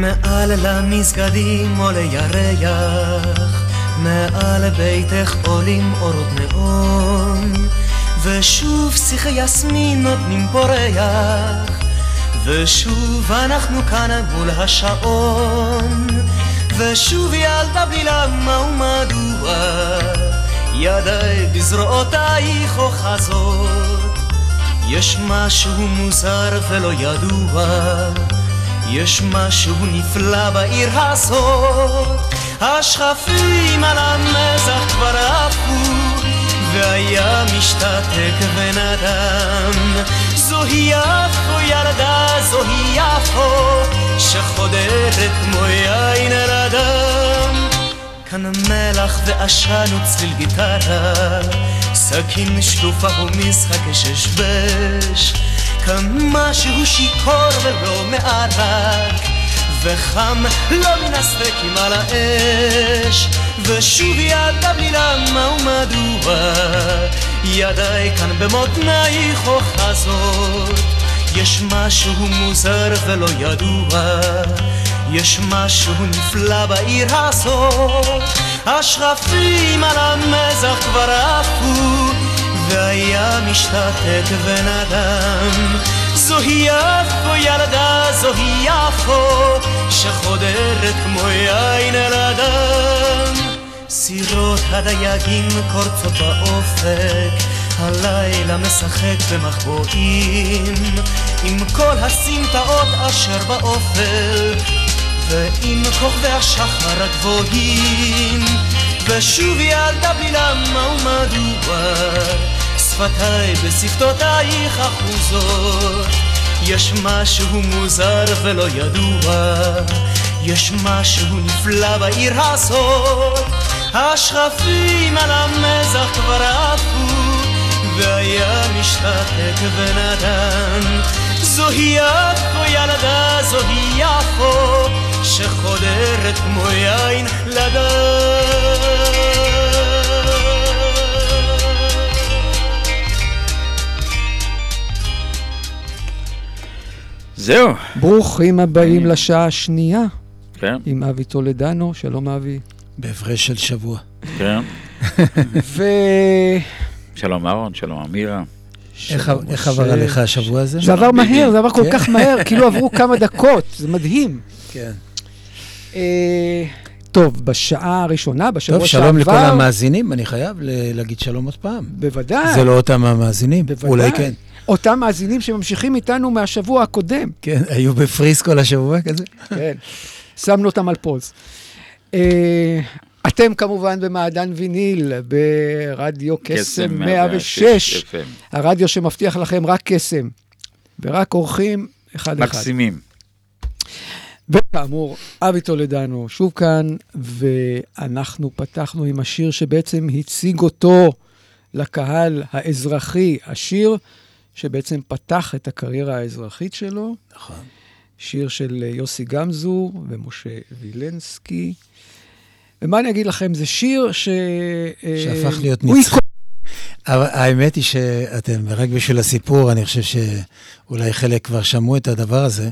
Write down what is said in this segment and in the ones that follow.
מעל למסגדים עולה ירח, מעל ביתך עולים אורות נאון, ושוב שיחי יסמין נותנים פה ריח, ושוב אנחנו כאן מול השעון, ושוב ילדה בלי למה ומדוע, ידיי בזרועותייך אוחזות, יש משהו מוזר ולא ידוע. יש משהו נפלא בעיר הזאת, השכפים על המזח כבר עפו, והים משתתק ונדם. זוהי יפו ילדה, זוהי יפו, שחודרת כמו יין על הדם. כאן מלח ועשן וצליל גיטרה, סכין שלופה ומשחק ששבש. כמשהו שיכור ולא מערק וחם לא מן הסדקים על האש ושוב ילדה בלי למה ומדוע ידיי כאן במותנייך אוחזות יש משהו מוזר ולא ידוע יש משהו נפלא בעיר הזאת השכפים על המזח כבר עפו והיה משתתק ונדם זוהי יפו ילדה, זוהי יפו שחודרת כמו יין אל הדם סירות הדייגים קורצות באופק הלילה משחק במחבואים. עם כל הסמטאות אשר באופל ועם כוכבי השחר הגבוהים. ושוב ילדה בלי למה ומדוע שפתיי בשפתותייך אחוזות. יש משהו מוזר ולא ידוע יש משהו נפלא בעיר הזאת. השכפים על המזח כבר עפו והים משתתק ונדן. זוהי יפו ילדה זוהי יפו שחודרת כמו יין לדם זהו. ברוכים הבאים לשעה השנייה כן. עם אבי טולדנו, שלום אבי. בהפרש של שבוע. כן. ו... שלום אהרון, שלום אמירה. איך איך עבר עליך השבוע הזה? זה עבר מהר, זה עבר כל כן. כך מהר, כאילו עברו כמה דקות, זה מדהים. כן. אה, טוב, בשעה הראשונה, בשבוע טוב, שעבר... שלום לכל המאזינים, אני חייב להגיד שלום עוד פעם. בוודאי. זה לא אותם המאזינים, בוודאי. אולי כן. אותם מאזינים שממשיכים איתנו מהשבוע הקודם. כן, היו בפריס כל השבוע כזה? כן, שמנו אותם על פוז. אה, אתם כמובן במעדן ויניל, ברדיו קסם 106, FM. הרדיו שמבטיח לכם רק קסם, ורק אורחים אחד-אחד. מקסימים. וכאמור, אבי טולדנו שוב כאן, ואנחנו פתחנו עם השיר שבעצם הציג אותו לקהל האזרחי, השיר שבעצם פתח את הקריירה האזרחית שלו. נכון. שיר של יוסי גמזו ומשה וילנסקי. ומה אני אגיד לכם, זה שיר ש... שהפך להיות נצחי. אבל האמת היא שאתם, רק בשביל הסיפור, אני חושב שאולי חלק כבר שמעו את הדבר הזה.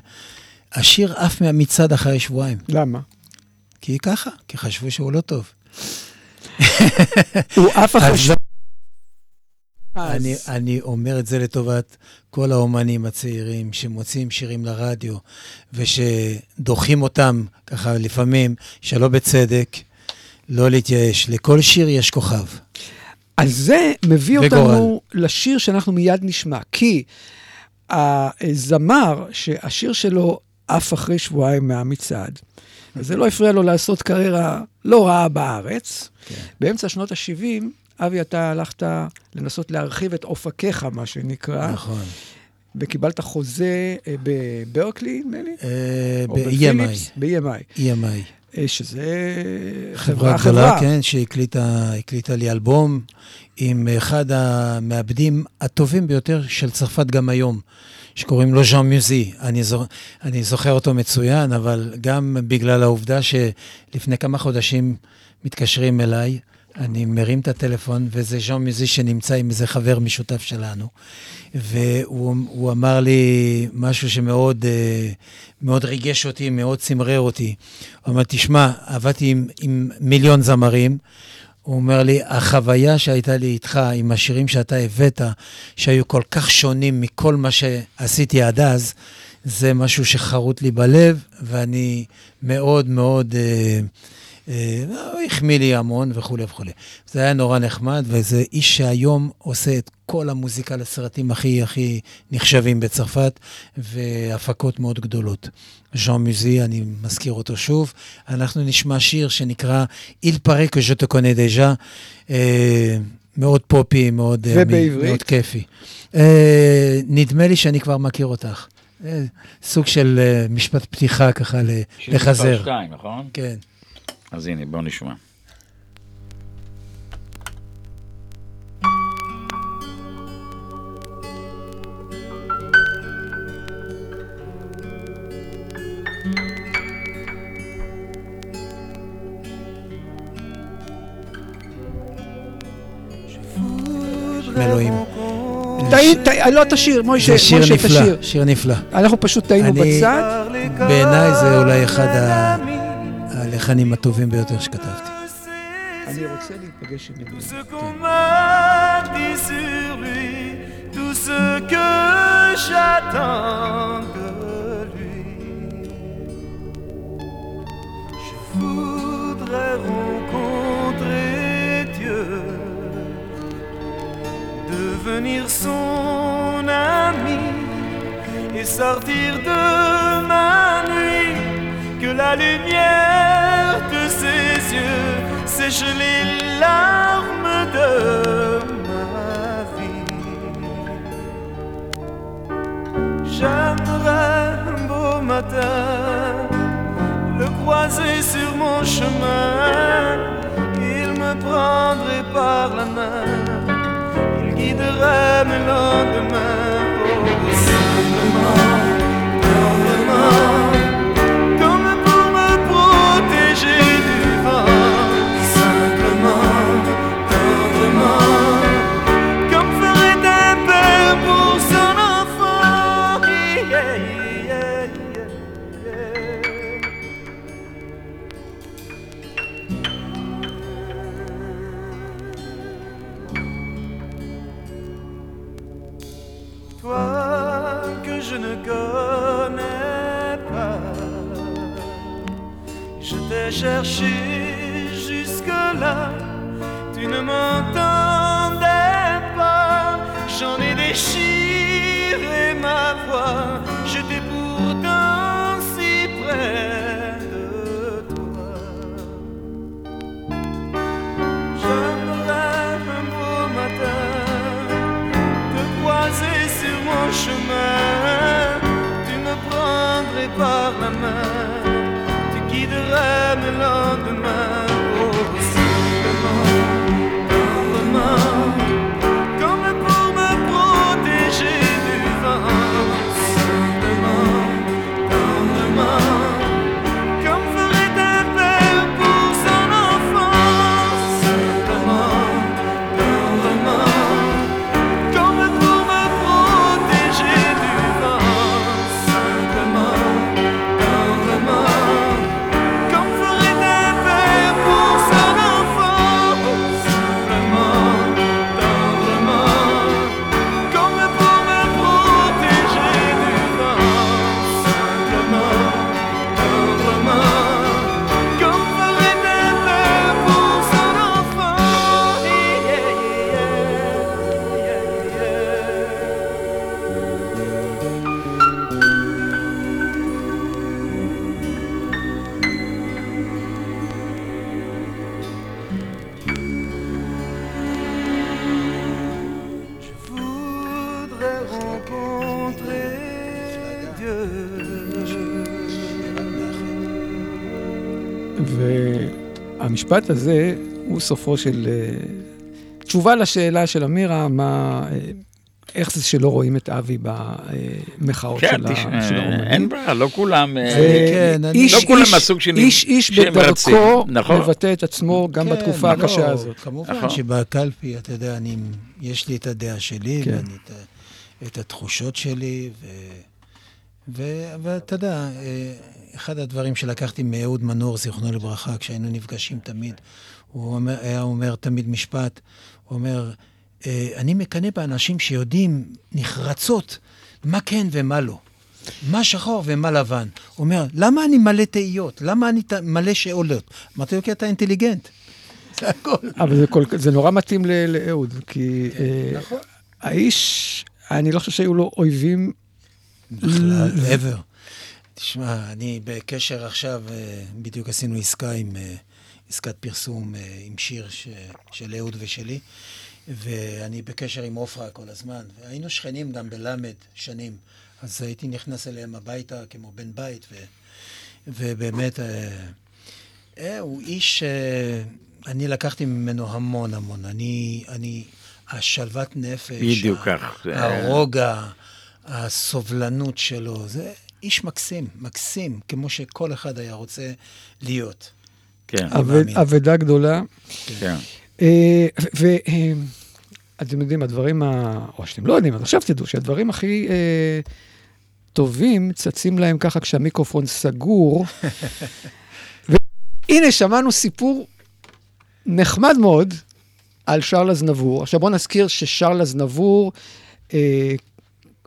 השיר עף מהמצעד אחרי שבועיים. למה? כי ככה, כי חשבו שהוא לא טוב. הוא עף אחרי אז ש... לא- אז- אני, אני אומר את זה לטובת כל האומנים הצעירים שמוציאים שירים לרדיו ושדוחים אותם ככה לפעמים, שלא בצדק, לא להתייאש. לכל שיר יש כוכב. אז זה מביא וגורל. אותנו לשיר שאנחנו מיד נשמע, כי הזמר שהשיר שלו עף אחרי שבועיים מהמצעד, וזה לא הפריע לו לעשות קריירה לא רעה בארץ. כן. באמצע שנות ה-70, אבי, אתה הלכת לנסות להרחיב את אופקיך, מה שנקרא, נכון. וקיבלת חוזה אה, בברקלי, נדמה לי? אה, ב-EMI. ב-EMI. EMI. אה, שזה חברה חברה, גדולה, חברה. כן, שהקליטה הקליטה לי אלבום עם אחד המעבדים הטובים ביותר של צרפת גם היום, שקוראים לו ז'אן מיוזי. אני, זוכ... אני זוכר אותו מצוין, אבל גם בגלל העובדה שלפני כמה חודשים מתקשרים אליי, אני מרים את הטלפון, וזה ז'אן מיוזי שנמצא עם איזה חבר משותף שלנו. והוא הוא אמר לי משהו שמאוד אה, מאוד ריגש אותי, מאוד צמרר אותי. הוא אמר, תשמע, עבדתי עם, עם מיליון זמרים. הוא אומר לי, החוויה שהייתה לי איתך, עם השירים שאתה הבאת, שהיו כל כך שונים מכל מה שעשיתי עד אז, זה משהו שחרוט לי בלב, ואני מאוד מאוד... אה, החמיא לי המון וכולי וכולי. זה היה נורא נחמד, וזה איש שהיום עושה את כל המוזיקה לסרטים הכי הכי נחשבים בצרפת, והפקות מאוד גדולות. ז'אן מוזי, אני מזכיר אותו שוב. אנחנו נשמע שיר שנקרא Il paraît que je te connais déjà, אה, מאוד פופי, מאוד, אה, ובעברית? מאוד כיפי. אה, נדמה לי שאני כבר מכיר אותך. אה, סוג של אה, משפט פתיחה ככה ל- שיר מספר לחזר. שתיים, נכון? כן. אז הנה, בואו נשמע. לא תשיר, מוישה, זה שיר מוישה, נפלא, תשיר. שיר נפלא. אנחנו פשוט טעינו בצד. בעיניי זה אולי אחד ה- הלחנים הטובים ביותר שכתבתי. אני רוצה להיפגש עם אלוהים. ce qu'on m'a dit sur lui, tout ce que j'attends de lui. Je voudrais rencontrer Dieu, devenir son ami et sortir de ma nuit, que la lumière de ses yeux sèche les larmes de ma vie. J'aimerais un beau matin le croiser sur mon chemin. Il me prendrait par la main, il guiderait mes lendemains. Oh, simplement, chercher. והמשפט הזה הוא סופו של... אה, תשובה לשאלה של אמירה, מה... אה, איך זה שלא רואים את אבי במחאות כן, של ה- תשמע, של האומנים. אין ברירה, לא כולם... אה, ו- כן, אני- איש- לא כולם איש- מהסוג שלי איש איש. בדרכו נכון. מבטא את עצמו גם כן, בתקופה לא, הקשה הזאת. כמובן נכון. שבקלפי, אתה יודע, אני, יש לי את הדעה שלי, כן. ואני את, את התחושות שלי, ו, ואתה יודע, אה, אחד הדברים שלקחתי מאהוד מנור, זיכרונו לברכה, כשהיינו נפגשים תמיד, הוא אומר, היה אומר תמיד משפט, הוא אומר, אה, אני מקנא באנשים שיודעים נחרצות מה כן ומה לא. מה שחור ומה לבן. הוא אומר, למה אני מלא תהיות? למה אני מלא שאלות? אמרתי לו, כי אתה אינטליגנט. זה הכל. אבל זה, כל, זה נורא מתאים לאהוד, כי אה, נכון. האיש, אני לא חושב שהיו לו אויבים בכלל, ever. תשמע, אני בקשר עכשיו, אה, בדיוק עשינו עסקה עם, אה, עסקת פרסום אה, עם שיר ש, של אהוד ושלי, ואני בקשר עם עופרה כל הזמן, והיינו שכנים גם בלמד שנים, אז הייתי נכנס אליהם הביתה כמו בן בית, ו, ובאמת, אה, אה, הוא איש, אה, אני לקחתי ממנו המון המון. אני, אני, השלוות נפש, בדיוק כך. הרוגע, הסובלנות שלו, זה איש מקסים, מקסים, כמו שכל אחד היה רוצה להיות. כן. אבדה גדולה. כן. ואתם יודעים, הדברים, ה... או שאתם לא יודעים, אז עכשיו תדעו שהדברים הכי אה, טובים צצים להם ככה כשהמיקרופון סגור. והנה, שמענו סיפור נחמד מאוד על שרל אזנבור. עכשיו בואו נזכיר ששרל אזנבור, אה,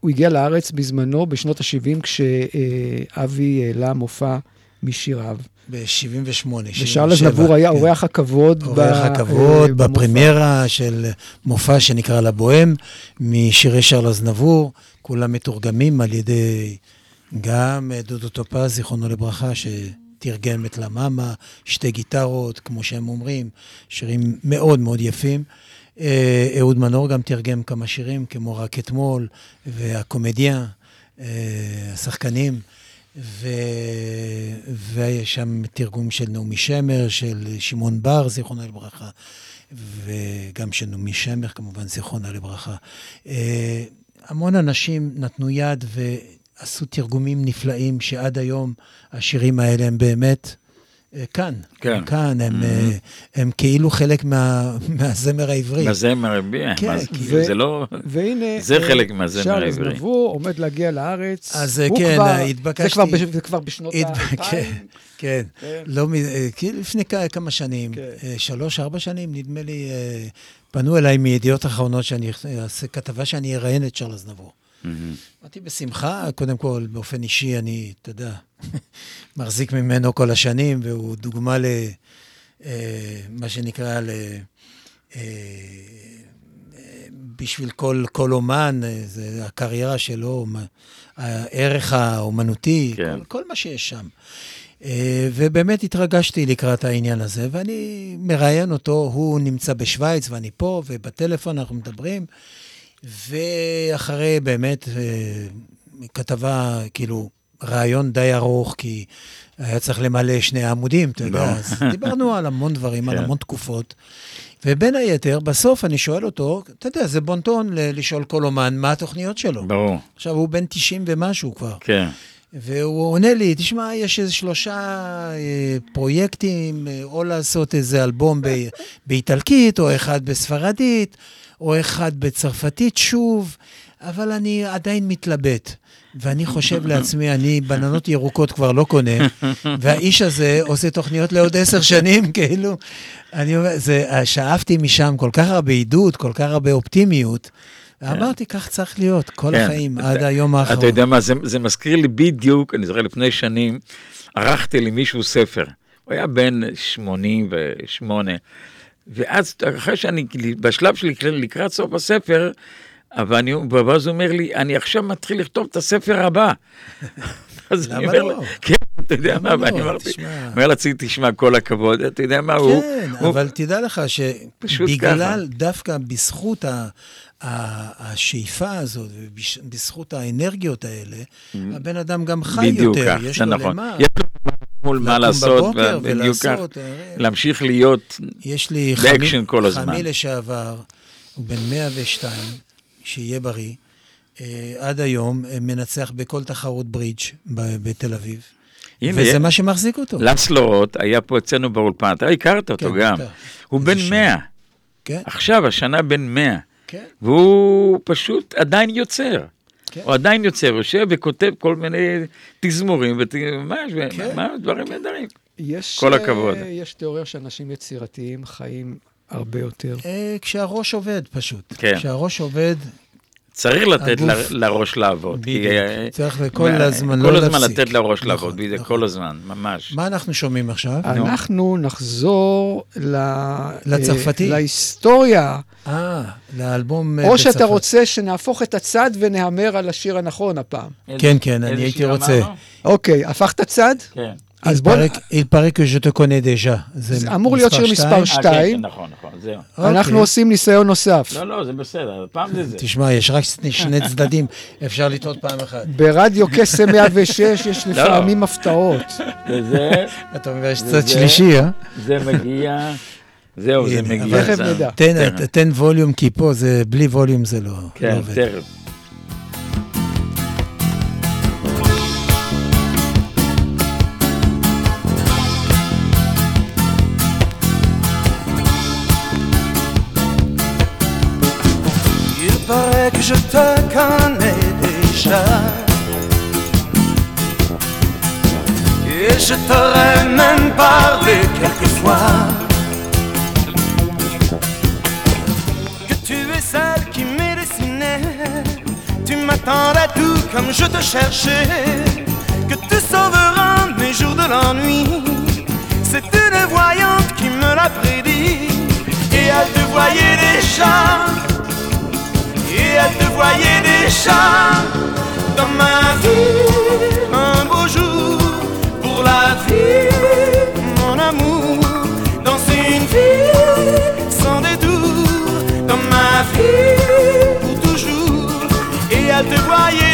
הוא הגיע לארץ בזמנו, בשנות ה-70, כשאבי העלה מופע משיריו. ב-78, ושרל אזנבור היה כן. אורח הכבוד. ב- אורח אה, הכבוד במופע. בפרמיירה של מופע שנקרא לבוהם, משירי שרל אזנבור, כולם מתורגמים על ידי גם אה, דודו טופז, זיכרונו לברכה, שתרגם את למאמה, שתי גיטרות, כמו שהם אומרים, שירים מאוד מאוד יפים. אה, אהוד מנור גם תרגם כמה שירים, כמו רק אתמול, והקומדיה, אה, השחקנים. ו... ויש שם תרגום של נעמי שמר, של שמעון בר, זיכרונו לברכה, וגם של נעמי שמר, כמובן, זיכרונה לברכה. אה, המון אנשים נתנו יד ועשו תרגומים נפלאים, שעד היום השירים האלה הם באמת כאן. כן. כאן, הם, Mhm. אה, הם כאילו חלק מה... מהזמר העברי. מהזמר, כן, מה זה- כי- זה לא... והנה, זה אה, חלק מהזמר העברי. אזנבור עומד להגיע לארץ. אז, אה, הוא כן, כבר- אה, זה התבקשתי- כבר בש- זה כבר בשנות הת- האלפיים. כן, כן. כן. לא, אה, כאילו לפני כמה שנים, כן. אה, שלוש, ארבע שנים, נדמה לי, אה, פנו אליי מידיעות אחרונות שאני אעשה כתבה שאני אראיין את שרל אזנבור. אמרתי, בשמחה, קודם כל, באופן אישי, אני, אתה יודע, מחזיק ממנו כל השנים, והוא דוגמה ל... אה, מה שנקרא, ל... אה, בשביל כל, כל אומן, אה, זה הקריירה שלו, הערך האומנותי, כן. כל, כל מה שיש שם. ובאמת התרגשתי לקראת העניין הזה, ואני מראיין אותו, הוא נמצא בשוויץ ואני פה, ובטלפון אנחנו מדברים, ואחרי באמת אה, כתבה, כאילו, רעיון די ארוך, כי היה צריך למלא שני עמודים, אתה יודע, לא. אז דיברנו על המון דברים, על כן. המון תקופות. ובין היתר, בסוף אני שואל אותו, אתה יודע, זה בונטון לשאול כל אומן מה התוכניות שלו. ברור, עכשיו, הוא בן 90 ומשהו כבר. כן. והוא עונה לי, תשמע, יש איזה שלושה אה, פרויקטים, אה, או לעשות איזה אלבום ב, באיטלקית, או אחד בספרדית, או אחד בצרפתית שוב, אבל אני עדיין מתלבט. ואני חושב לעצמי, אני בננות ירוקות כבר לא קונה, והאיש הזה עושה תוכניות לעוד עשר שנים, כאילו. אני אומר, זה, שאפתי משם כל כך הרבה עידוד, כל כך הרבה אופטימיות. ואמרתי, כך צריך להיות, כל כן. החיים, אתה- עד היום האחרון. אתה יודע מה, זה, זה מזכיר לי בדיוק, אני זוכר לפני שנים, ערכתי למישהו ספר. הוא היה בן 88, ואז אחרי שאני, בשלב שלי לקראת סוף הספר, אבל ואז הוא אומר לי, אני עכשיו מתחיל לכתוב את הספר הבא. אז אני למה אומר לא? לו, כן, אתה יודע למה מה, ואני לא? תשמע. אומר לעצמי, תשמע, כל הכבוד, אתה יודע מה, הוא, כן, הוא- אבל תדע לך שבגלל, דווקא בזכות ה- השאיפה הזאת, ובזכות האנרגיות האלה, הבן אדם גם חי בדיוק יותר, כך, יש זה לו נכון. למה. יש מול מה לעשות, בדיוק כך. אה, להמשיך להיות, יש לי באקשן כל הזמן. חמי לשעבר, הוא בן 102, שיהיה בריא, אה, עד היום אה, מנצח בכל תחרות ברידג' בתל אביב. הנה, וזה מה שמחזיק אותו. לסלו רוט היה פה אצלנו באולפן, אתה הכרת אותו כן, גם. בטח. הוא בן שם. 100, כן, עכשיו, השנה בן 100, כן. והוא פשוט עדיין יוצר. כן. הוא עדיין יוצר, יושב וכותב כל מיני תזמורים, ות- ממש, כן. מה, דברים נהדרים. יש, כל אה, הכבוד. יש תיאוריה שאנשים יצירתיים חיים הרבה יותר. אה, כשהראש עובד פשוט. כן. כשהראש עובד, צריך לתת הגוף- ל- לראש לעבוד. בדיוק. אה, צריך כל הזמן כל לא הזמן להפסיק. לתת לראש נכון, לעבוד, בדיוק, נכון. כל הזמן, ממש. מה אנחנו שומעים עכשיו? אנחנו נחזור ל... לצרפתי? אה, להיסטוריה. אה, לאלבום... אה, או שאתה בצרפת. רוצה שנהפוך את הצד ונהמר על השיר הנכון הפעם. כן, כן, אני הייתי רוצה. אוקיי, הפכת צד? כן. אז בוא... Il paraît que je te connais déjà. זה אמור להיות שיר מספר אה, כן. כן, נכון, נכון, זהו. אנחנו אוקיי. עושים ניסיון נוסף. לא, לא, זה בסדר, פעם זה זה. תשמע, יש רק שני- צדדים, אפשר לטעות פעם אחת. ברדיו קסם 106 יש לפעמים הפתעות. וזה, אתה אומר, יש צד שלישי, אה? זה מגיע, זהו, זה מגיע. תכף זה- נדע. תן- ווליום, כי פה זה, בלי ווליום זה לא לא כן, עובד. תכף. Que je te connais déjà. Et je t'aurais même parlé quelquefois. Que tu es celle qui m'est destinée. Tu m'attendais tout comme je te cherchais. Que tu sauveras mes jours de l'ennui. C'est une voyante qui me l'a prédit. Et elle te voyait déjà. Et elle te voyait déjà dans ma vie un beau jour pour la vie, mon amour, dans une vie sans détour, dans ma vie pour toujours. Et elle te voyait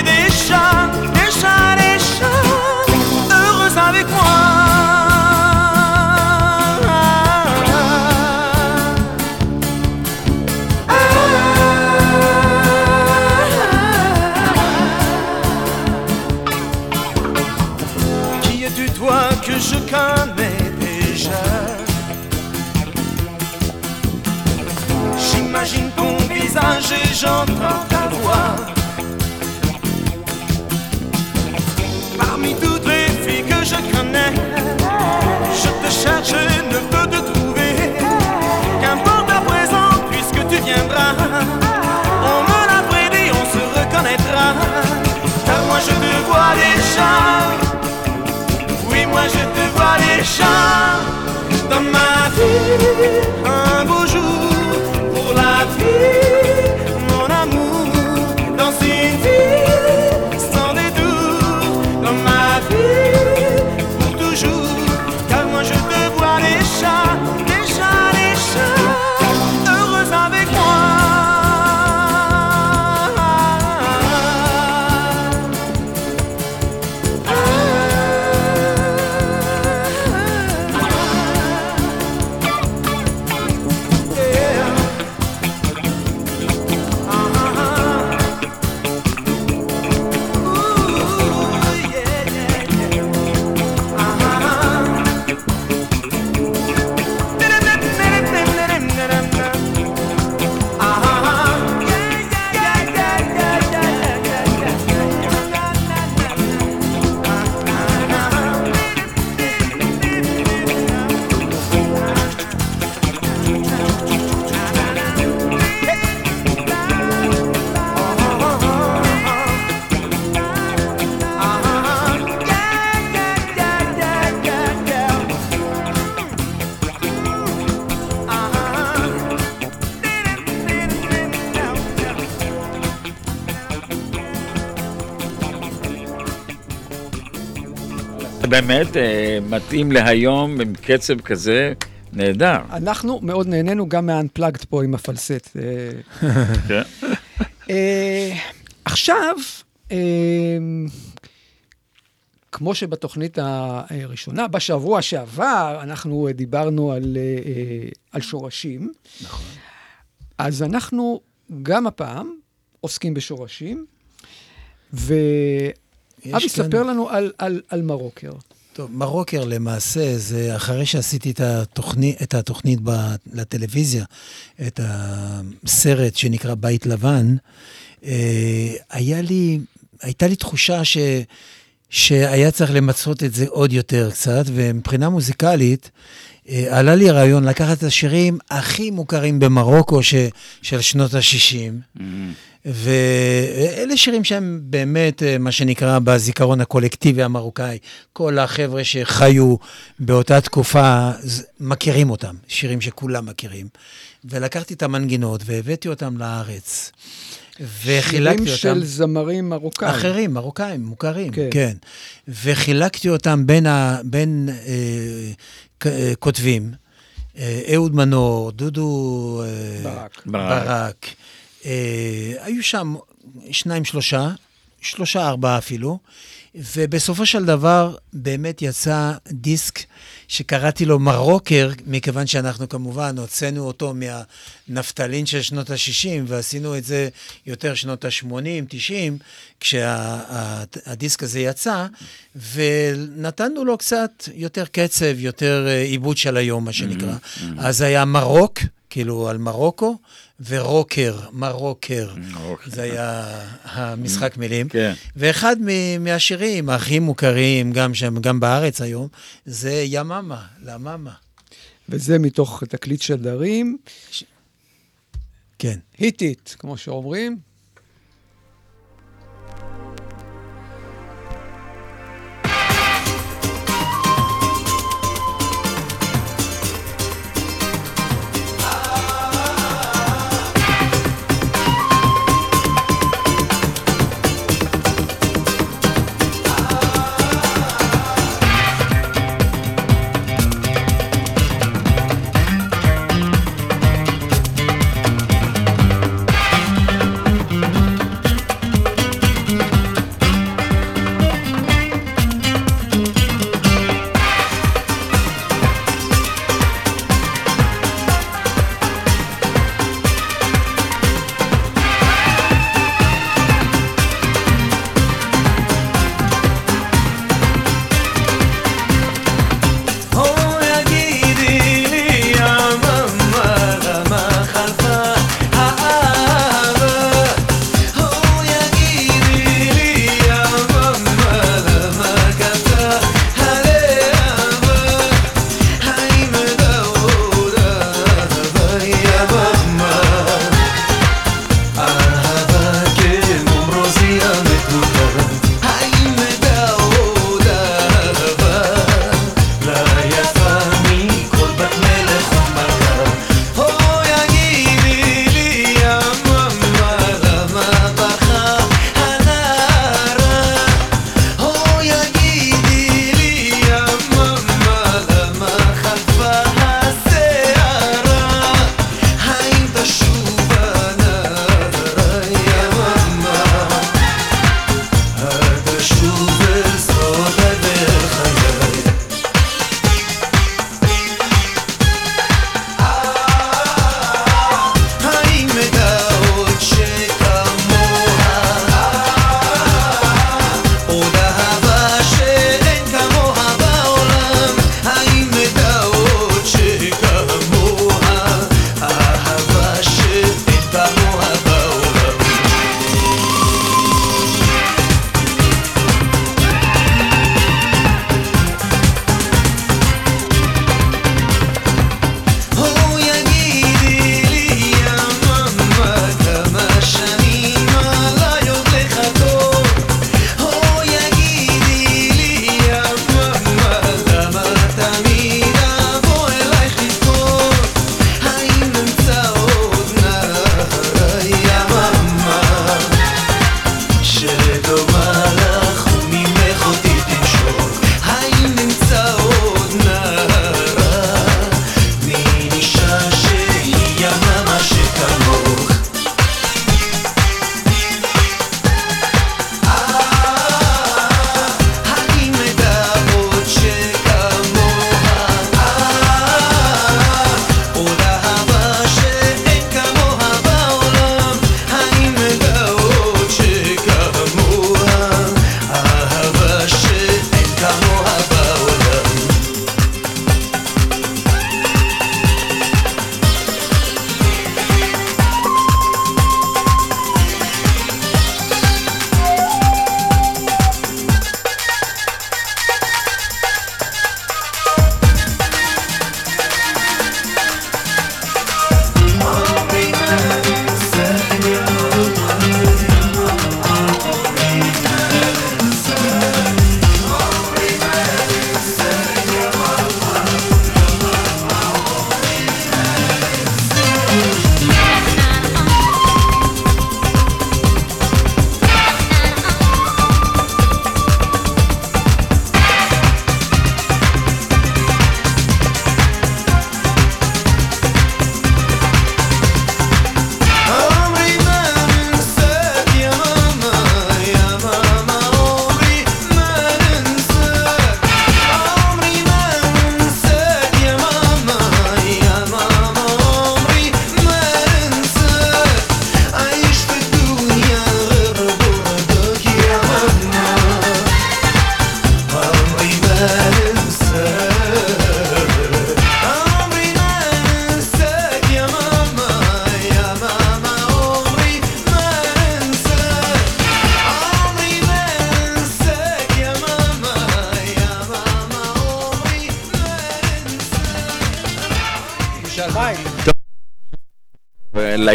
oui, moi je te vois déjà באמת אה, מתאים להיום עם קצב כזה נהדר. אנחנו מאוד נהנינו גם מה-unplugged פה עם הפלסט. אה, כן. אה, עכשיו, כמו שבתוכנית הראשונה, בשבוע שעבר, אנחנו דיברנו על, על שורשים. נכון. אז אנחנו גם הפעם עוסקים בשורשים, ספר כאן... לנו על, על, על מרוקר. טוב, מרוקר למעשה זה אחרי שעשיתי את התוכנית, את התוכנית ב, לטלוויזיה, את הסרט שנקרא בית לבן, אה, היה לי, הייתה לי תחושה ש, שהיה צריך למצות את זה עוד יותר קצת, ומבחינה מוזיקלית, אה, עלה לי הרעיון לקחת את השירים הכי מוכרים במרוקו ש, של שנות ה-60, mm-hmm. ואלה שירים שהם באמת, אה, מה שנקרא, בזיכרון הקולקטיבי המרוקאי. כל החבר'ה שחיו באותה תקופה מכירים אותם, שירים שכולם מכירים. ולקחתי את המנגינות והבאתי אותם לארץ. וחילקתי אותם... שירים של זמרים מרוקאים. אחרים, מרוקאים, מוכרים, כן. כן. וחילקתי אותם בין, ה, בין אה, אה, כותבים, אה, אהוד מנור, דודו אה, ברק, ברק. ברק. אה, היו שם שניים, שלושה, שלושה, ארבעה אפילו, ובסופו של דבר באמת יצא דיסק שקראתי לו מרוקר, מכיוון שאנחנו כמובן הוצאנו אותו מהנפטלין של שנות ה-60 ועשינו את זה יותר שנות ה-80, 90, כשהדיסק הזה יצא, ונתנו לו קצת יותר קצב, יותר אה, עיבוד של היום, מה שנקרא. Mm-hmm. mm-hmm. אז היה מרוק, כאילו על מרוקו, ורוקר, מרוקר. זה היה המשחק מילים. כן. ואחד מהשירים הכי מוכרים, גם שם, גם בארץ היום, זה יממה, לממה. וזה מתוך תקליט שדרים. ש... כן. היטית, כמו שאומרים.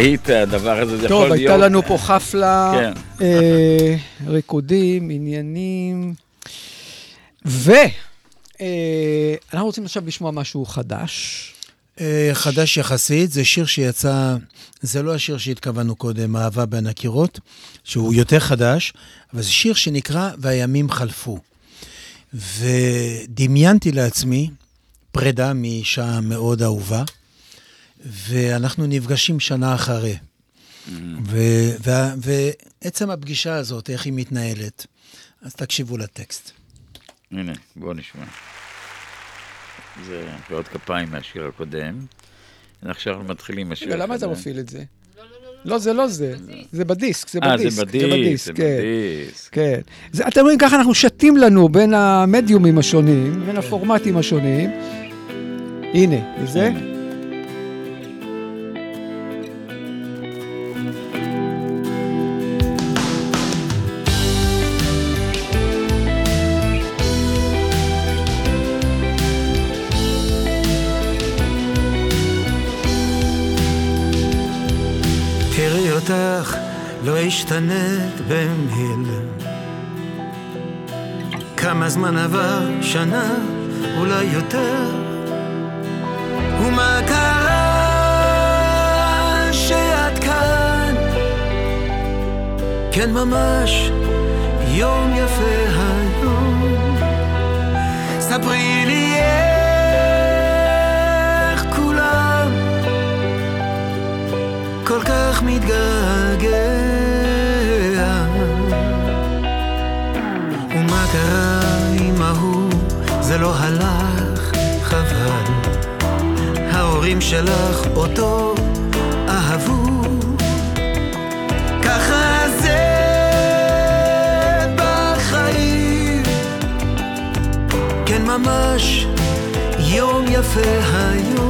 להיט הדבר הזה, זה יכול טוב, להיות... הייתה לנו פה חפלה, כן. אה, ריקודים, עניינים, ואנחנו רוצים עכשיו לשמוע משהו חדש. אה, חדש יחסית, זה שיר שיצא, זה לא השיר שהתכוונו קודם, אהבה בין הקירות, שהוא יותר חדש, אבל זה שיר שנקרא והימים חלפו. ודמיינתי לעצמי פרידה מאישה מאוד אהובה, ואנחנו נפגשים שנה אחרי. ו- וה- ועצם הפגישה הזאת, איך היא מתנהלת, אז תקשיבו לטקסט. הנה, בואו נשמע. זה ועוד כפיים מהשיר הקודם. עכשיו מתחילים עם השיר רגע, למה אתה. מפעיל את זה? לא, זה לא זה. זה בדיסק, זה אה, בדיסק. זה בדיסק, זה כן. בדיסק. כן. זה, אתם רואים, ככה אנחנו שתים לנו בין המדיומים השונים, בין הפורמטים השונים. הנה, וזה? השתנית במהיל. כמה זמן עבר? שנה, אולי יותר. ומה קרה שאת כאן? כן, ממש יום יפה היום. ספרי לי איך כולם כל כך מתגעגע. קרה עם ההוא? זה לא הלך, חבל. ההורים שלך אותו אהבו. ככה זה בחיים. כן, ממש יום יפה היום.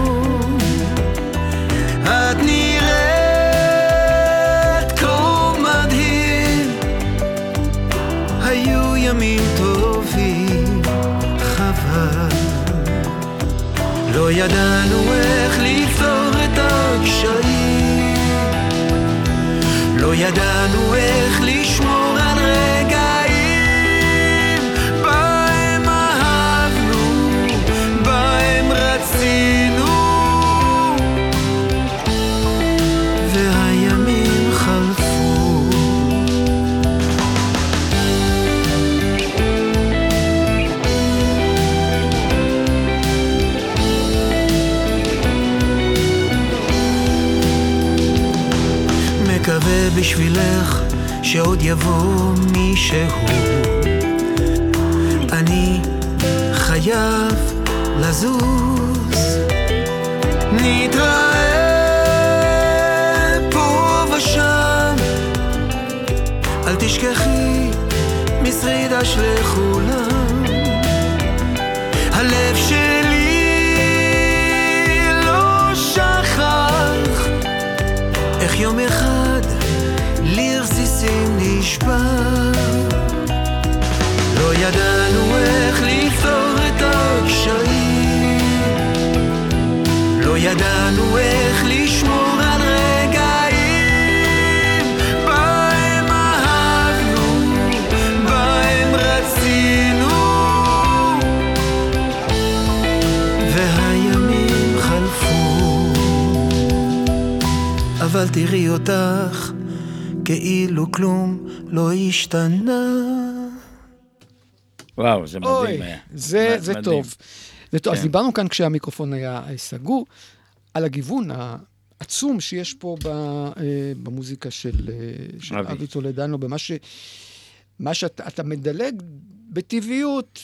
ידענו איך לפתור את הקשיים, לא ידענו איך לשמור בשבילך שעוד יבוא מישהו. אני חייב לזוז. נתראה פה ושם, אל תשכחי משרידש לכולם. נשבר. לא ידענו איך לפתור את הקשיים. לא ידענו איך לשמור על רגעים בהם אהבנו, בהם רצינו והימים חלפו אבל תראי אותך כאילו כלום לא השתנה וואו, זה מדהים אוי, היה. זה, מ- זה מדהים. טוב. זה טוב. אז כן. דיברנו כאן כשהמיקרופון היה אה, סגור, על הגיוון העצום שיש פה ב, אה, במוזיקה של, אה, של אבי. אבי טולדנו, במה ש... מה שאתה אתה מדלג בטבעיות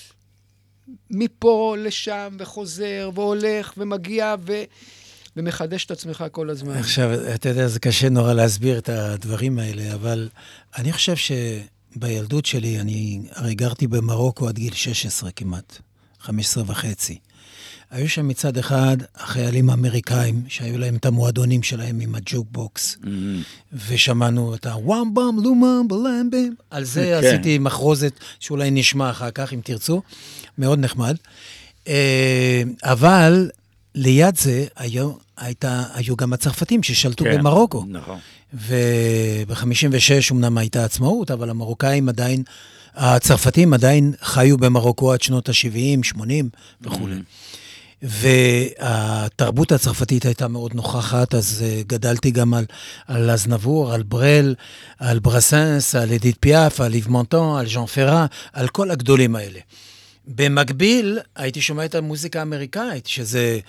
מפה לשם, וחוזר, והולך, ומגיע, ו... ומחדש את עצמך כל הזמן. עכשיו, אתה יודע, זה קשה נורא להסביר את הדברים האלה, אבל אני חושב שבילדות שלי, אני הרי גרתי במרוקו עד גיל 16 כמעט, 15 וחצי. היו שם מצד אחד החיילים האמריקאים, שהיו להם את המועדונים שלהם עם הג'וק בוקס, ושמענו את הוואם באם לומם בלמבים. על זה כן. עשיתי מחרוזת שאולי נשמע אחר כך, אם תרצו, מאוד נחמד. אה, אבל ליד זה היו, הייתה, היו גם הצרפתים ששלטו כן, במרוקו. נכון. וב-56 אמנם הייתה עצמאות, אבל המרוקאים עדיין, הצרפתים עדיין חיו במרוקו עד שנות ה-70, 80 וכולי. והתרבות הצרפתית הייתה מאוד נוכחת, אז אה, גדלתי גם על, על אזנבור, על ברל, על ברסנס, על אדית פיאף, על איב מונטון, על ז'אן פרה, על כל הגדולים האלה. במקביל, הייתי שומע את המוזיקה האמריקאית, שזה,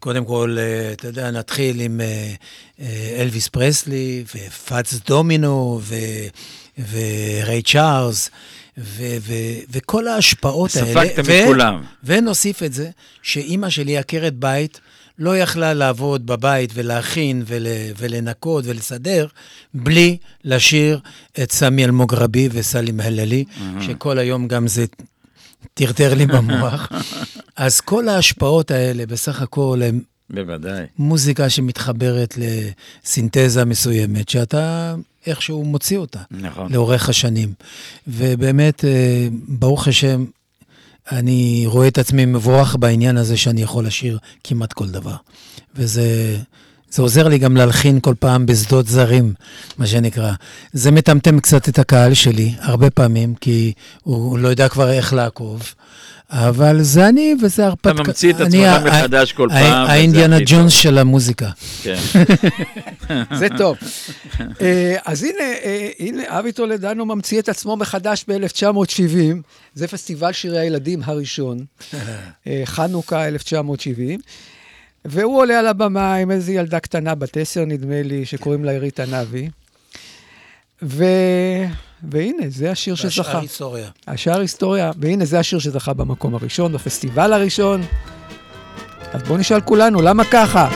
קודם כל, אה, אתה יודע, נתחיל עם אה, אה, אלוויס פרסלי, ופאץ דומינו, ו- וריי צ'ארלס, ו- ו- וכל ההשפעות האלה. ספגתם מכולם. ונוסיף את זה, שאימא שלי, עקרת בית, לא יכלה לעבוד בבית ולהכין ול, ולנקות ולסדר, בלי לשיר את סמי אלמוגרבי וסלים הללי, שכל היום גם זה טרטר לי במוח. אז כל ההשפעות האלה, בסך הכל, הן בוודאי. מוזיקה שמתחברת לסינתזה מסוימת, שאתה איכשהו מוציא אותה נכון. לאורך השנים. ובאמת, אה, ברוך השם, אני רואה את עצמי מבורך בעניין הזה שאני יכול לשיר כמעט כל דבר. וזה זה עוזר לי גם להלחין כל פעם בשדות זרים, מה שנקרא. זה מטמטם קצת את הקהל שלי, הרבה פעמים, כי הוא לא יודע כבר איך לעקוב. אבל זה אני, וזה הרפתקה. אתה ממציא את אני עצמך מחדש כל פעם, האינדיאנה ג'ונס של המוזיקה. כן. זה טוב. אה, אז הנה, אה, הנה, אבי טולדנו ממציא את עצמו מחדש ב-1970. זה פסטיבל שירי הילדים הראשון, אה, חנוכה 1970. והוא עולה על הבמה עם איזו ילדה קטנה, בת עשר נדמה לי, שקוראים לה עירית ענבי. ו... והנה, זה השיר שזכה. השאר היסטוריה. השאר היסטוריה, והנה זה השיר שזכה במקום הראשון, בפסטיבל הראשון. אז בואו נשאל כולנו, למה ככה?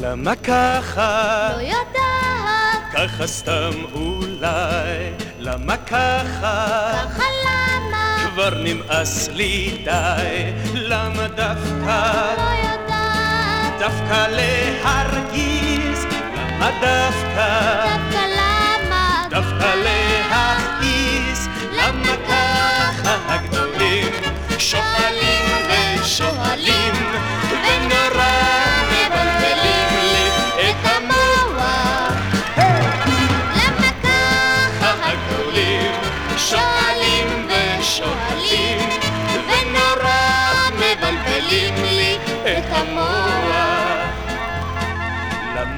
למה ככה? לא יודעת, ככה סתם אולי. למה ככה? ככה? כבר נמאס לי די. למה דווקא? לא יודעת, דווקא להרגיז? למה דווקא? דווקא למה? דווקא להכעיס? למה ככה הגדולים שואלים ושואלים ונורא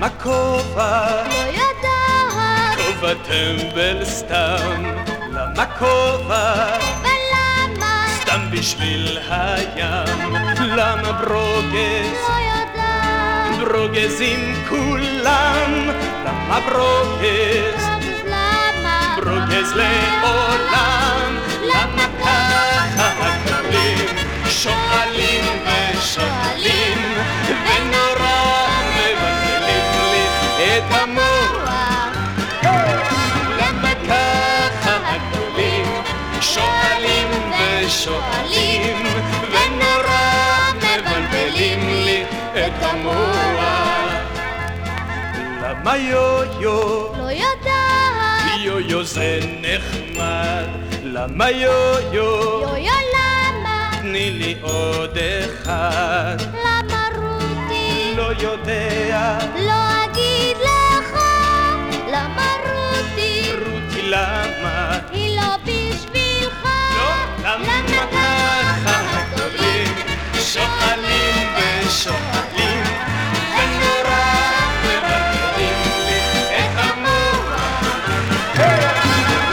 למה כובע? לא יודעת, כובע טמבל סתם. למה כובע? ולמה? סתם בשביל הים. למה ברוגז? לא יודעת, ברוגזים כולם. למה ברוגז? אז למה? ברוגז לעולם. למה ככה הגדולים שואלים ושואלים ונורא את המוח. למה ככה הגדולים שואלים ושואלים ונורא מבלבלים לי את המוח? למה יו-יו? לא יודעת, יו-יו זה נחמד, למה יו-יו? יו-יו למה? תני לי עוד אחד, למה רותי? לא יודע, לא למה? היא לא בשבילך. לא, למה ככה הגדולים שואלים ושואלים ונורא מבלבלים לי את המוח?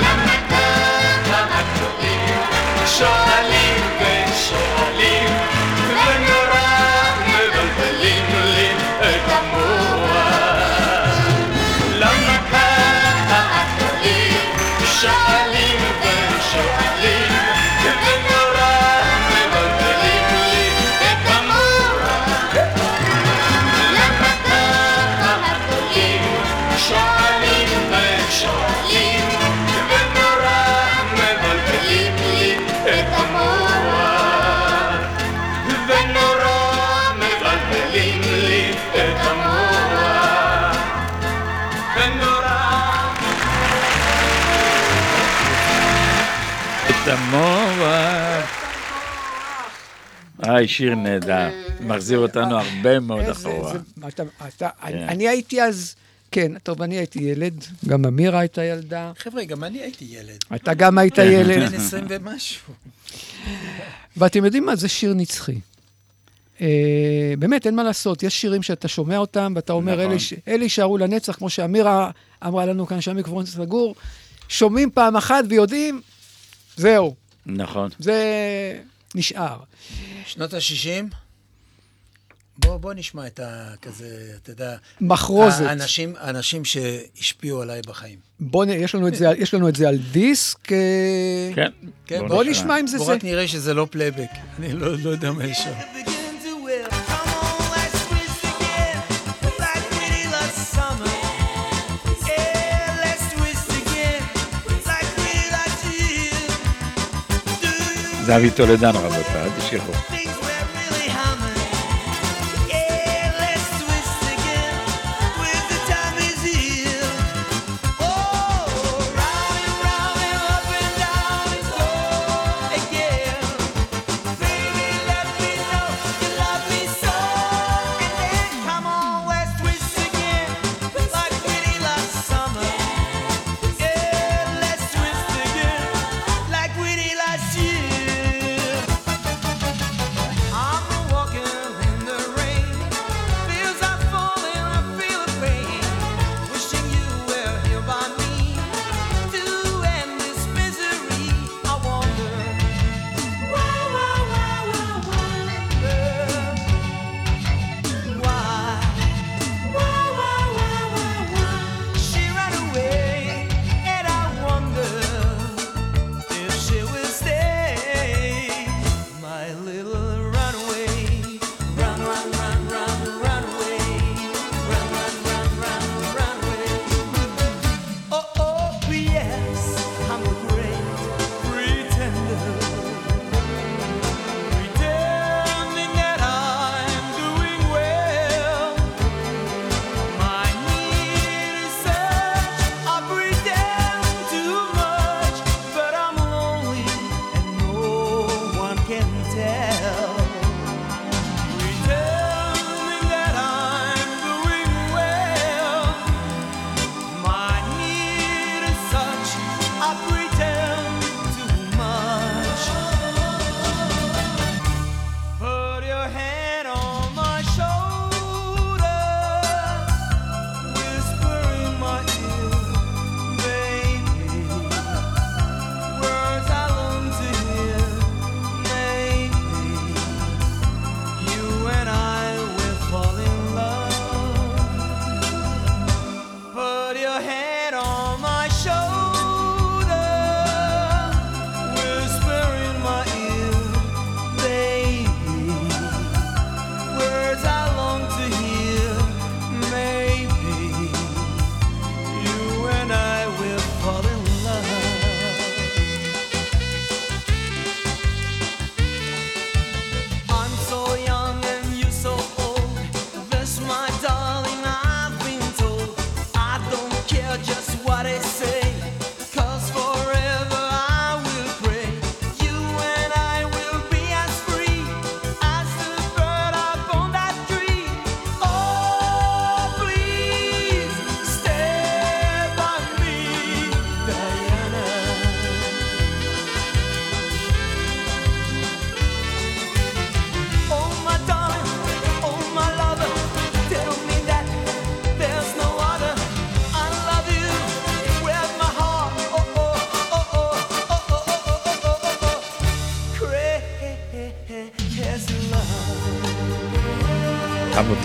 למה ככה הגדולים שואלים את המוח. היי, שיר נהדר. מחזיר אותנו הרבה מאוד אחורה. כן. אני הייתי אז... כן, טוב, אני הייתי ילד, גם אמירה הייתה ילדה. חבר'ה, גם אני הייתי ילד. אתה גם היית כן. ילד. בן 20 ומשהו. ואתם יודעים מה? זה שיר נצחי. אה, באמת, אין מה לעשות. יש שירים שאתה שומע אותם, ואתה אומר, נכון. אלה יישארו לנצח, כמו שאמירה אמרה לנו כאן, שם סגור. שומעים פעם אחת ויודעים, זהו. נכון. זה נשאר. שנות ה-60? בוא, בוא נשמע את ה... כזה, אתה יודע... מחרוזת. האנשים, האנשים שהשפיעו עליי בחיים. בוא, נ... יש יש לנו את זה על דיסק. אה, כן. כן בוא, בוא נשמע אם זה זה. בוא רק נראה שזה לא פלייבק. אני לא, לא יודע מה יש שם. David Toledano, רבותיי, אל תשכחו.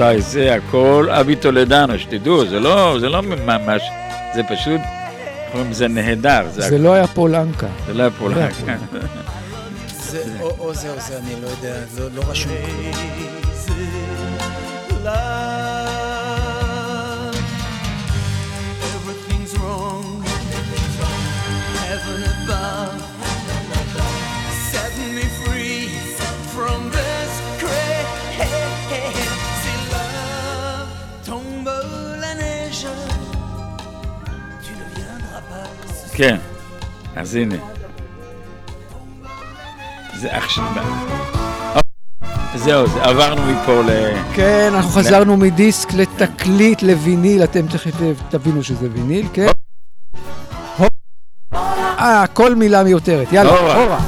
רבותיי, זה הכל אבי טולדנו, שתדעו, זה לא, זה לא ממש, זה פשוט, זה נהדר. זה, זה לא היה פולנקה. זה לא היה לא פולנקה. זה או או זה או זה, אני לא יודע, לא, לא רשום. כן, אז הנה. זה עכשיו... אה, זהו, זה, עברנו מפה ל... כן, אנחנו חזרנו מדיסק לתקליט, לוויניל, אתם תכף תבינו שזה ויניל, כן? אה, כל מילה מיותרת, יאללה, הורה.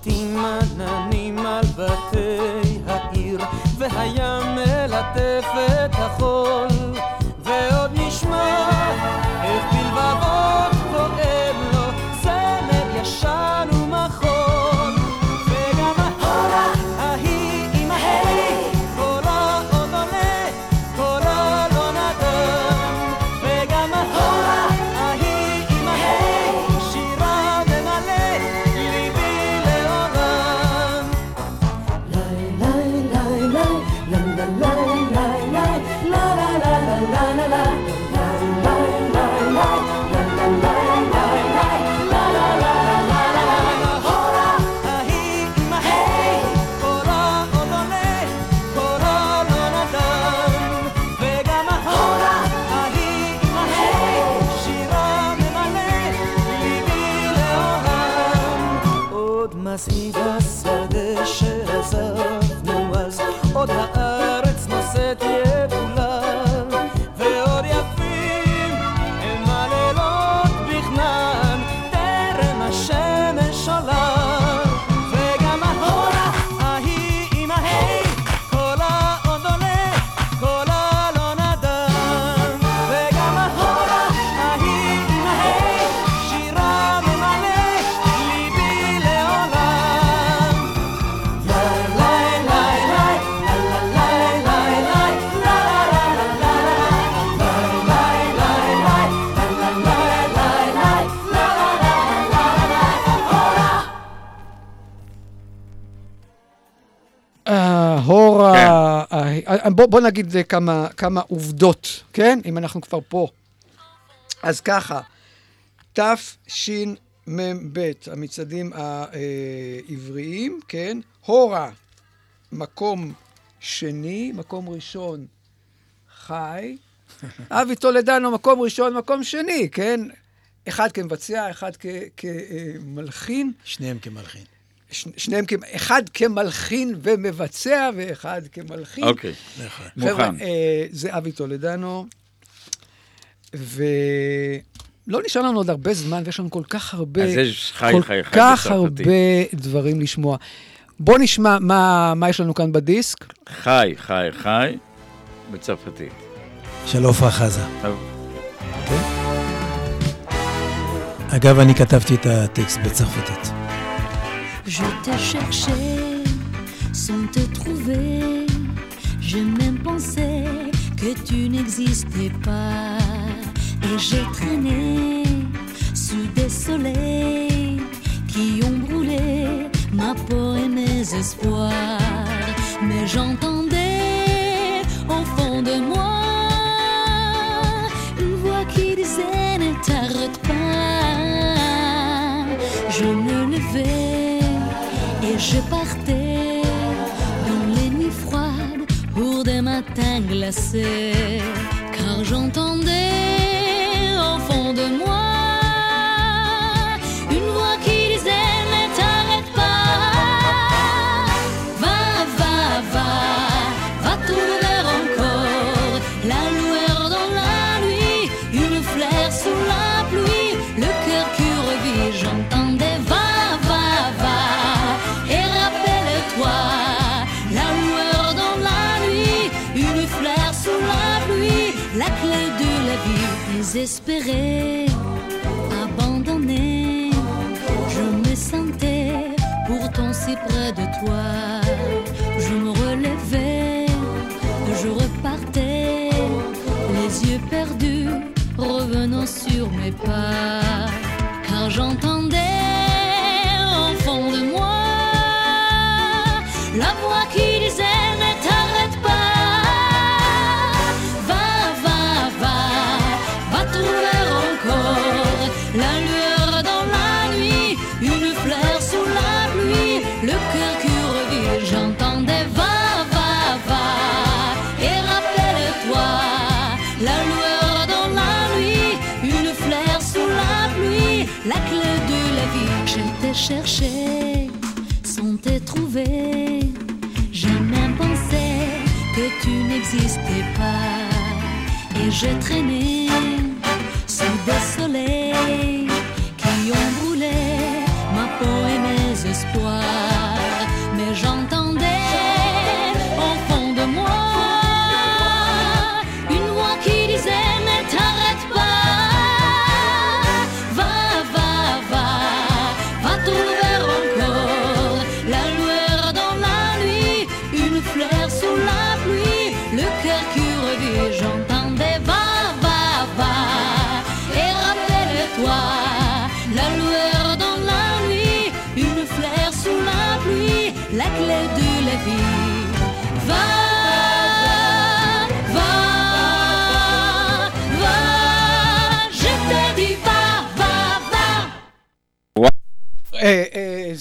שתים עננים על בתי העיר והים מלטף את החול Yeah. בוא, בוא נגיד אה, כמה, כמה עובדות, כן? אם אנחנו כבר פה. אז ככה, תשמ"ב, המצעדים העבריים, כן? הורה, מקום שני, מקום ראשון, חי. אבי טולדנו, מקום ראשון, מקום שני, כן? אחד כמבצע, אחד כמלחין. שניהם כמלחין. ש- שניהם, כ- אחד כמלחין ומבצע, ואחד כמלחין. אוקיי, חבר'ה, מוכן. אה, זה אבי טולדנו, ולא נשאר לנו עוד הרבה זמן, ויש לנו כל כך הרבה, אז יש חי, כל חי, חי כך בצרפתית. הרבה דברים לשמוע. בוא נשמע מה, מה יש לנו כאן בדיסק. חי, חי, חי, בצרפתית. של עפרה חזה. טוב. אגב, אני כתבתי את הטקסט בצרפתית. Je t'ai cherché sans te trouver. J'ai même pensé que tu n'existais pas. Et j'ai traîné sous des soleils qui ont brûlé ma peau et mes espoirs. Mais matins glacés. Car j'entendais au fond de moi désespérée, abandonnée. Je me sentais pourtant si près de toi. Le cœur qui revit. J'entendais va, va, va, et rappelle-toi la lueur dans la nuit, une fleur sous la pluie, la clé de la vie. Je t'ai cherché sans te trouver. Même pensé que tu n'existais pas. Et j'ai traîné sous des soleils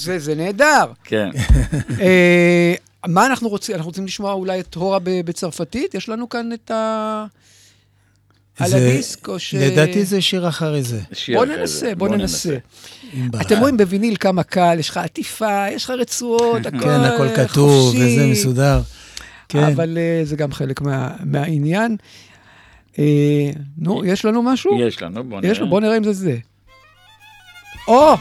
זה זה נהדר. כן. אה, מה אנחנו רוצים? אנחנו רוצים לשמוע אולי את הורה ב- בצרפתית? יש לנו כאן את ה... על זה- הדיסק, או ש... לדעתי זה שיר אחרי זה. שיר בוא אחרי זה. ננסה, בוא ננסה. בא לך. אתם רואים בוויניל כמה קל, יש לך עטיפה, יש לך רצועות, הכל כן, הכל כתוב, חופשי. וזה מסודר. כן. אבל אה, זה גם חלק מה- מהעניין. אה, נו, יש לנו משהו? יש לנו, בוא נראה. יש לנו, בוא נראה אם זה זה. או!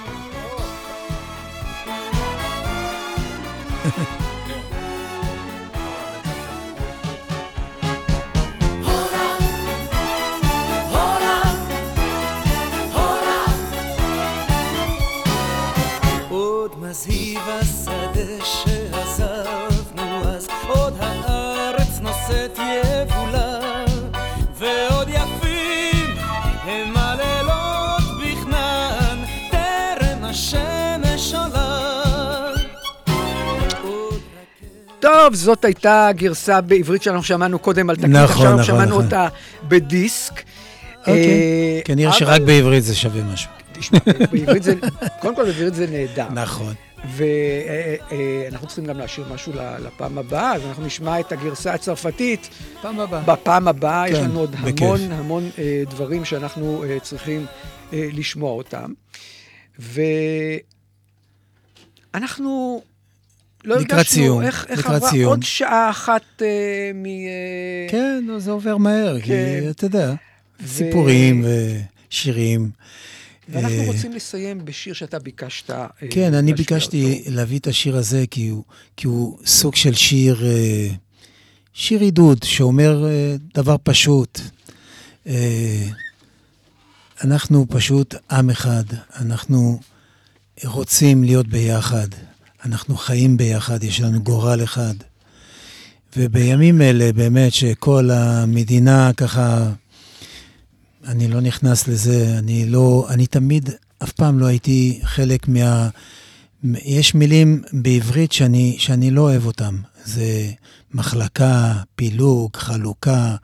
טוב, זאת הייתה גרסה בעברית שאנחנו שמענו קודם על תקליט, נכון, עכשיו אנחנו נכון, שמענו נכון. אותה בדיסק. אוקיי. אה, כנראה אבל- שרק בעברית זה שווה משהו. תשמע, בעברית זה, קודם כל בעברית זה נהדר. נכון. ואנחנו צריכים גם להשאיר משהו ל- לפעם הבאה, אז אנחנו נשמע את הגרסה הצרפתית פעם הבאה. בפעם הבאה. יש כן, לנו עוד בכיף. המון המון אה, דברים שאנחנו אה, צריכים אה, לשמוע אותם. ואנחנו לא הרגשנו איך, איך עברה סיום. עוד שעה אחת אה, מ... אה, כן, נו, זה עובר מהר, כי כן. אתה יודע, ו- סיפורים ושירים. ואנחנו אה, רוצים לסיים בשיר שאתה ביקשת. אה, כן, אני ביקשתי אותו. להביא את השיר הזה כי הוא, כי הוא סוג של שיר, אה, שיר עידוד שאומר אה, דבר פשוט. אה, אנחנו פשוט עם אחד, אנחנו רוצים להיות ביחד, אנחנו חיים ביחד, יש לנו גורל אחד. ובימים אלה, באמת, שכל המדינה ככה, אני לא נכנס לזה, אני לא, אני תמיד, אף פעם לא הייתי חלק מה... יש מילים בעברית שאני, שאני לא אוהב אותן. זה מחלקה, פילוג, חלוקה,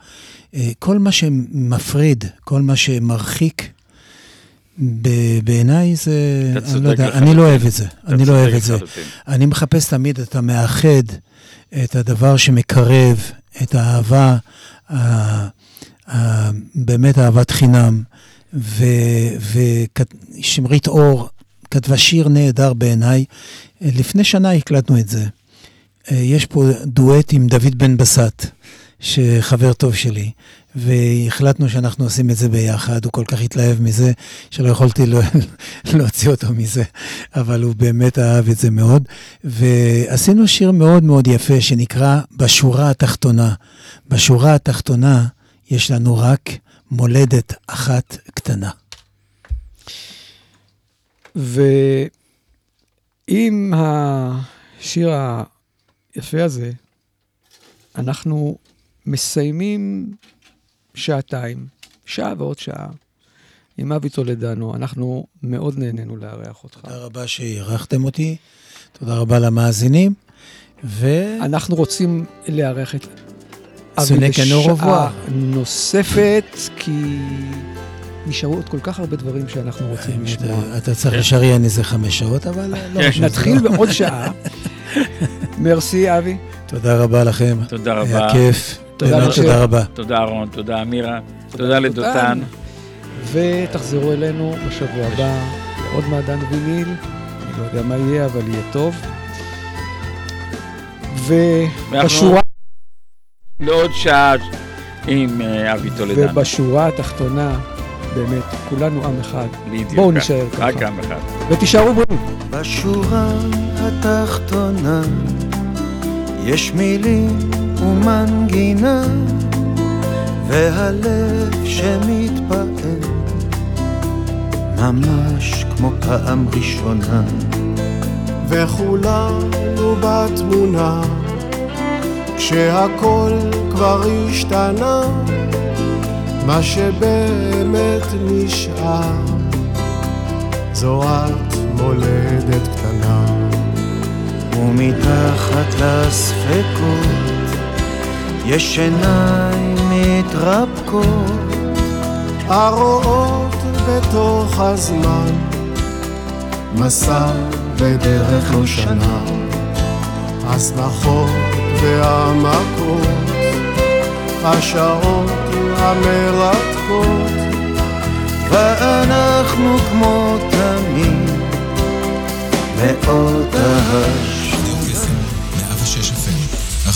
אה, כל מה שמפריד, כל מה שמרחיק, בעיניי זה, אני לא יודע, צודק אני לא אוהב לחלוטין. את זה, אני לא אוהב את זה. לחלוטין. אני מחפש תמיד את המאחד, את הדבר שמקרב, את האהבה, ה- ה- באמת אהבת חינם. ושמרית אור כתבה שיר נהדר בעיניי. לפני שנה הקלטנו את זה. אה, יש פה דואט עם דוד בן בסט, שחבר טוב שלי, והחלטנו שאנחנו עושים את זה ביחד. הוא כל כך התלהב מזה, שלא יכולתי לא, להוציא אותו מזה, אבל הוא באמת אהב את זה מאוד. ועשינו שיר מאוד מאוד יפה שנקרא בשורה התחתונה. בשורה התחתונה יש לנו רק מולדת אחת קטנה. ועם השיר היפה הזה, אנחנו מסיימים שעתיים, שעה ועוד שעה, עם אבי טולדנו. אנחנו מאוד נהנינו לארח אותך. תודה רבה שאירחתם אותי, תודה רבה למאזינים, ו... אנחנו רוצים לארח את אבי רבואר. נוספת, כי נשארו עוד כל כך הרבה דברים שאנחנו רוצים האמת, לשמוע. אתה צריך לשריין איזה חמש שעות, אבל אה, לא חשוב. נתחיל בעוד שעה. מרסי, אבי. תודה רבה לכם. תודה היה רבה. כיף. תודה באמת משה. תודה רבה. תודה אהרון, תודה אמירה, תודה לדותן. ותחזרו אלינו בשבוע הבא לעוד מעדן ויניל. אני לא יודע מה יהיה, אבל יהיה טוב. ובשורה, לעוד שעה עם אה, אבי טולדן. ובשורה התחתונה, באמת, כולנו עם אחד. בדיוק בואו כך. נישאר רק ככה. עם אחד. ותישארו בריאים. בשורה התחתונה יש מילים ומנגינה והלב שמתפעם ממש כמו פעם ראשונה. וכולנו בתמונה כשהכל כבר השתנה מה שבאמת נשאר זו את מולדת קטנה ומתחת לספקות יש עיניים מתרפקות. הרואות בתוך הזמן מסע בדרך לא שנה. השמחות והמכות השעות המרתקות. ואנחנו כמו תמיד מאוד אהש